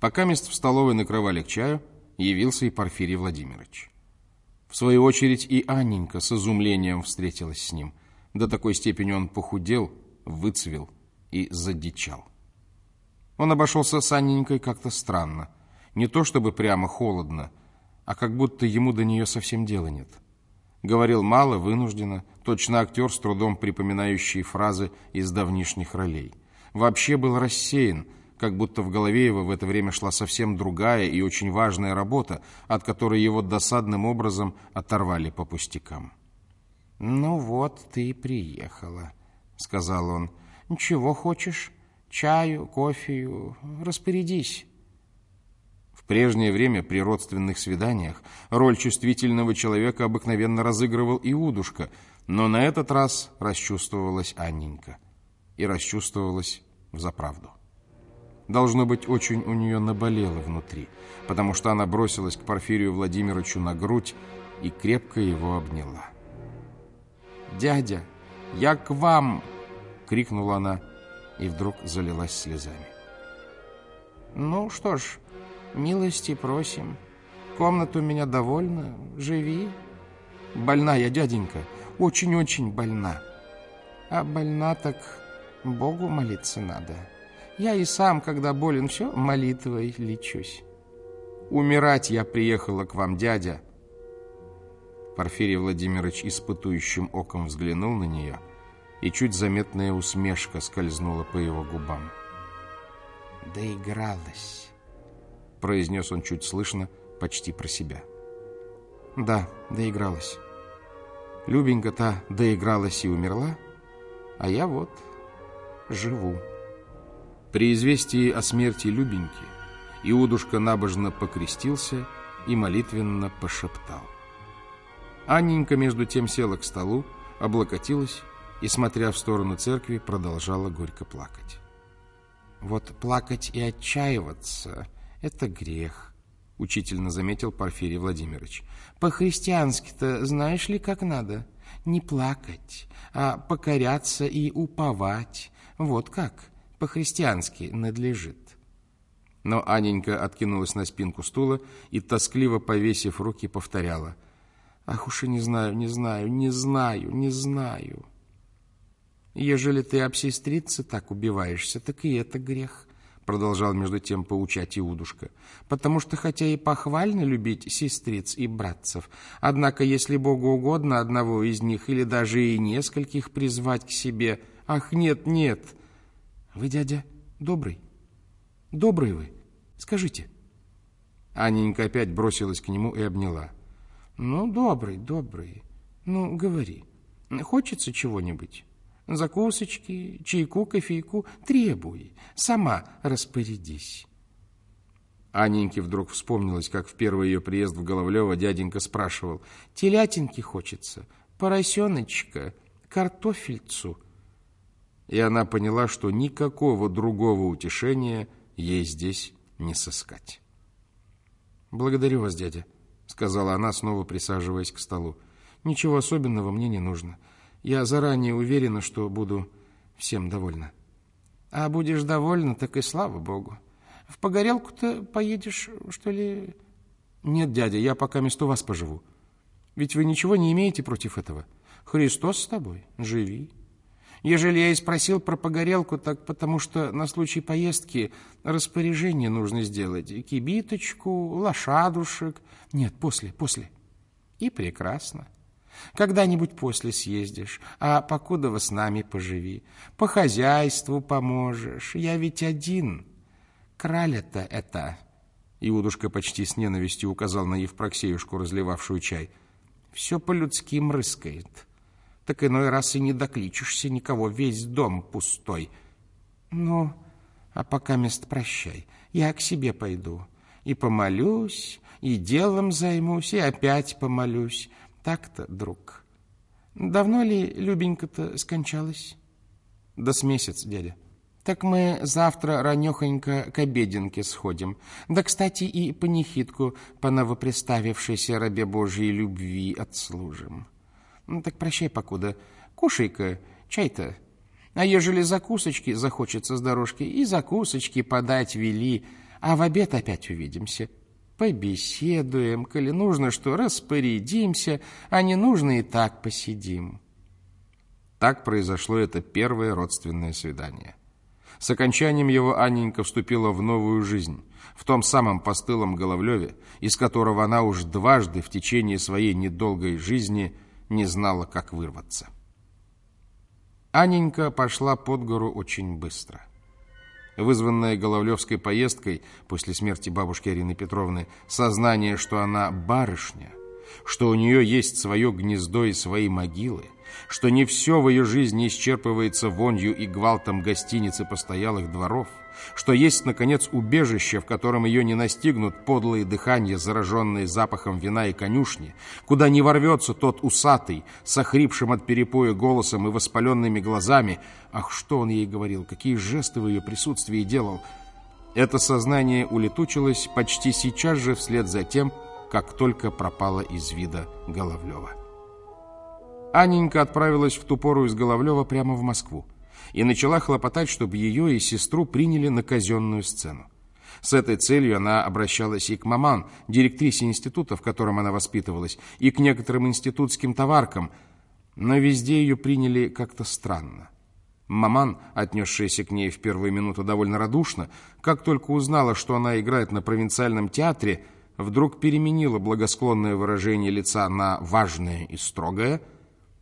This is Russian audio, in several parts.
Пока мест в столовой накрывали к чаю, явился и Порфирий Владимирович. В свою очередь и Анненька с изумлением встретилась с ним. До такой степени он похудел, выцвел и задичал. Он обошелся с Анненькой как-то странно. Не то чтобы прямо холодно, а как будто ему до нее совсем дела нет. Говорил мало, вынужденно, точно актер, с трудом припоминающий фразы из давнишних ролей. Вообще был рассеян, как будто в голове его в это время шла совсем другая и очень важная работа, от которой его досадным образом оторвали по пустякам. «Ну вот, ты и приехала», — сказал он. «Чего хочешь? Чаю, кофею? Распорядись». В прежнее время при родственных свиданиях роль чувствительного человека обыкновенно разыгрывал Иудушка, но на этот раз расчувствовалась Анненька. И расчувствовалась взаправду. Должно быть, очень у нее наболело внутри, потому что она бросилась к Порфирию Владимировичу на грудь и крепко его обняла. «Дядя, я к вам!» — крикнула она и вдруг залилась слезами. «Ну что ж, милости просим. Комната у меня довольна, живи. Больна я, дяденька, очень-очень больна. А больна так Богу молиться надо». Я и сам, когда болен, все молитвой лечусь. Умирать я приехала к вам, дядя. Порфирий Владимирович испытующим оком взглянул на нее, и чуть заметная усмешка скользнула по его губам. «Доигралась», — произнес он чуть слышно, почти про себя. «Да, доигралась. Любенька-то доигралась и умерла, а я вот живу». При известии о смерти Любеньки Иудушка набожно покрестился и молитвенно пошептал. Анненька между тем села к столу, облокотилась и, смотря в сторону церкви, продолжала горько плакать. «Вот плакать и отчаиваться — это грех», — учительно заметил Порфирий Владимирович. «По-христиански-то знаешь ли, как надо? Не плакать, а покоряться и уповать. Вот как» по-христиански надлежит. Но Аненька откинулась на спинку стула и, тоскливо повесив руки, повторяла. «Ах уж и не знаю, не знаю, не знаю, не знаю». «Ежели ты об сестрице так убиваешься, так и это грех», продолжал между тем поучать Иудушка. «Потому что хотя и похвально любить сестриц и братцев, однако если Богу угодно одного из них или даже и нескольких призвать к себе, ах, нет, нет, вы, дядя, добрый? Добрый вы? Скажите. Анненька опять бросилась к нему и обняла. Ну, добрый, добрый. Ну, говори. Хочется чего-нибудь? Закусочки, чайку, кофейку? Требуй. Сама распорядись. Анненьке вдруг вспомнилось, как в первый ее приезд в Головлево дяденька спрашивал. «Телятинки хочется, поросеночка, картофельцу» и она поняла, что никакого другого утешения ей здесь не сыскать. «Благодарю вас, дядя», — сказала она, снова присаживаясь к столу. «Ничего особенного мне не нужно. Я заранее уверена, что буду всем довольна». «А будешь довольна, так и слава богу. В Погорелку-то поедешь, что ли?» «Нет, дядя, я пока место вас поживу. Ведь вы ничего не имеете против этого. Христос с тобой, живи». Ежели я и спросил про погорелку, так потому что на случай поездки распоряжение нужно сделать. Кибиточку, лошадушек. Нет, после, после. И прекрасно. Когда-нибудь после съездишь, а покуда вы с нами поживи. По хозяйству поможешь. Я ведь один. Краля-то это... Иудушка почти с ненавистью указал на Евпроксеюшку, разливавшую чай. Все по-людски мрыскает так иной раз и не докличешься никого, весь дом пустой. Ну, а пока мест прощай, я к себе пойду. И помолюсь, и делом займусь, и опять помолюсь. Так-то, друг. Давно ли Любенька-то скончалась? Да с месяц, дядя. Так мы завтра ранехонько к обеденке сходим. Да, кстати, и панихидку по новоприставившейся рабе Божьей любви отслужим. Ну, так прощай покуда. Кушай-ка, чай-то. А ежели закусочки захочется с дорожки, и закусочки подать вели. а в обед опять увидимся. Побеседуем, коли нужно, что распорядимся, а не нужно и так посидим». Так произошло это первое родственное свидание. С окончанием его Анненька вступила в новую жизнь, в том самом постылом Головлеве, из которого она уж дважды в течение своей недолгой жизни не знала, как вырваться. Анненька пошла под гору очень быстро. Вызванная Головлевской поездкой после смерти бабушки Арины Петровны, сознание, что она барышня, что у нее есть свое гнездо и свои могилы, что не все в ее жизни исчерпывается вонью и гвалтом гостиницы постоялых дворов, что есть, наконец, убежище, в котором ее не настигнут подлые дыхания, зараженные запахом вина и конюшни, куда не ворвется тот усатый, с охрипшим от перепоя голосом и воспаленными глазами. Ах, что он ей говорил, какие жесты в ее присутствии делал! Это сознание улетучилось почти сейчас же вслед за тем, как только пропала из вида Головлева. Анненька отправилась в ту пору из Головлева прямо в Москву и начала хлопотать, чтобы ее и сестру приняли на казенную сцену. С этой целью она обращалась и к маман, директрисе института, в котором она воспитывалась, и к некоторым институтским товаркам, но везде ее приняли как-то странно. Маман, отнесшаяся к ней в первую минуту довольно радушно, как только узнала, что она играет на провинциальном театре, вдруг переменила благосклонное выражение лица на важное и строгое,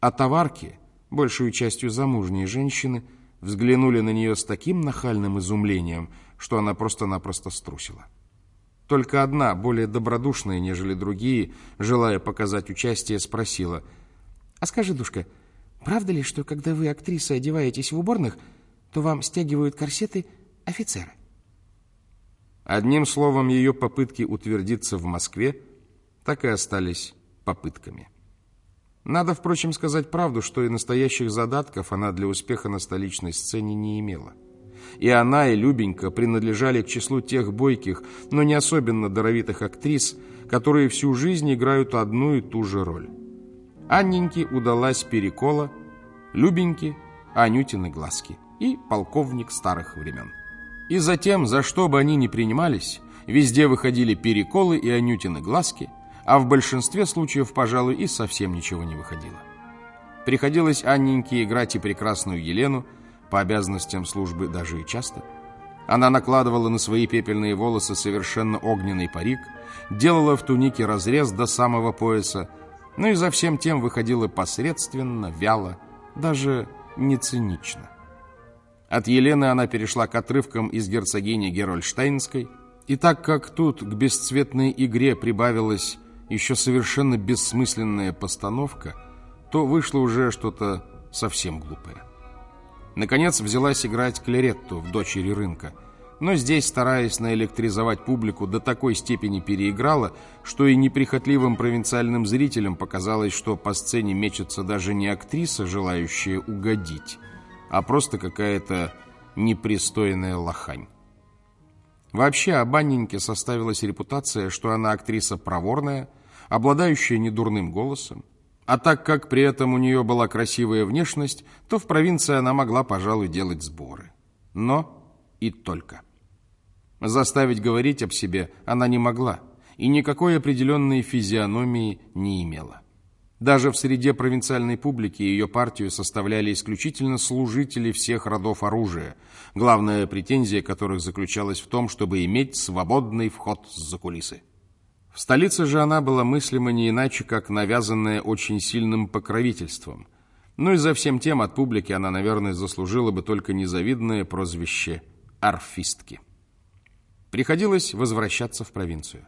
а товарки, большую частью замужние женщины, взглянули на нее с таким нахальным изумлением, что она просто-напросто струсила. Только одна, более добродушная, нежели другие, желая показать участие, спросила, «А скажи, душка, правда ли, что когда вы, актриса, одеваетесь в уборных, то вам стягивают корсеты офицеры?» Одним словом, ее попытки утвердиться в Москве так и остались попытками. Надо, впрочем, сказать правду, что и настоящих задатков она для успеха на столичной сцене не имела. И она, и Любенька принадлежали к числу тех бойких, но не особенно даровитых актрис, которые всю жизнь играют одну и ту же роль. Анненьке удалась перекола, Любеньке – Анютины глазки и полковник старых времен. И затем, за что бы они ни принимались, везде выходили переколы и Анютины глазки, а в большинстве случаев, пожалуй, и совсем ничего не выходило. Приходилось Анненьке играть и прекрасную Елену, по обязанностям службы даже и часто. Она накладывала на свои пепельные волосы совершенно огненный парик, делала в тунике разрез до самого пояса, но и за всем тем выходила посредственно, вяло, даже не цинично. От Елены она перешла к отрывкам из герцогини Герольштейнской, и так как тут к бесцветной игре прибавилась еще совершенно бессмысленная постановка, то вышло уже что-то совсем глупое. Наконец взялась играть Клеретту в «Дочери рынка», но здесь, стараясь наэлектризовать публику, до такой степени переиграла, что и неприхотливым провинциальным зрителям показалось, что по сцене мечется даже не актриса, желающая угодить, а просто какая-то непристойная лохань. Вообще о Банненьке составилась репутация, что она актриса проворная, обладающая недурным голосом, а так как при этом у нее была красивая внешность, то в провинции она могла, пожалуй, делать сборы. Но и только. Заставить говорить об себе она не могла и никакой определенной физиономии не имела. Даже в среде провинциальной публики ее партию составляли исключительно служители всех родов оружия, главная претензия которых заключалась в том, чтобы иметь свободный вход за кулисы. В столице же она была мыслима не иначе, как навязанная очень сильным покровительством. Ну и за всем тем от публики она, наверное, заслужила бы только незавидное прозвище «арфистки». Приходилось возвращаться в провинцию.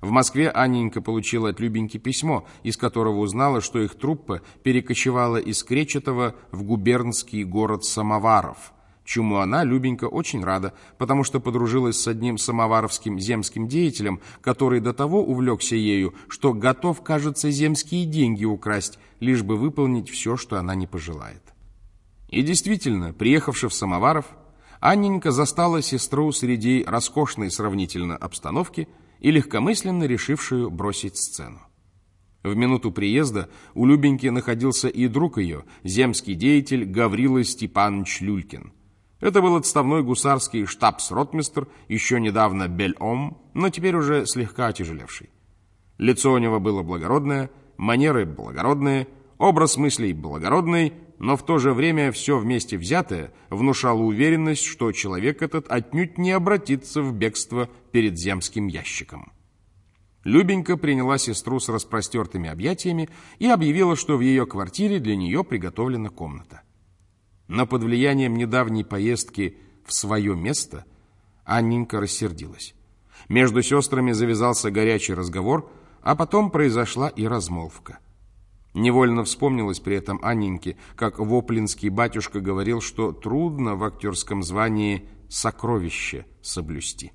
В Москве Анненька получила от Любеньки письмо, из которого узнала, что их труппа перекочевала из Кречетова в губернский город Самоваров, чему она, Любенька, очень рада, потому что подружилась с одним самоваровским земским деятелем, который до того увлекся ею, что готов, кажется, земские деньги украсть, лишь бы выполнить все, что она не пожелает. И действительно, приехавши в Самоваров, Анненька застала сестру среди роскошной сравнительно обстановки – и легкомысленно решившую бросить сцену. В минуту приезда у Любеньки находился и друг ее, земский деятель Гаврила Степанович Люлькин. Это был отставной гусарский штабс-ротмистр, еще недавно Бель-Ом, но теперь уже слегка отяжелевший. Лицо у него было благородное, манеры благородные, образ мыслей благородный, но в то же время все вместе взятое внушало уверенность, что человек этот отнюдь не обратится в бегство перед земским ящиком. Любенька приняла сестру с распростертыми объятиями и объявила, что в ее квартире для нее приготовлена комната. Но под влиянием недавней поездки в свое место Анненька рассердилась. Между сестрами завязался горячий разговор, а потом произошла и размолвка. Невольно вспомнилось при этом Анненьке, как воплинский батюшка говорил, что трудно в актерском звании сокровище соблюсти.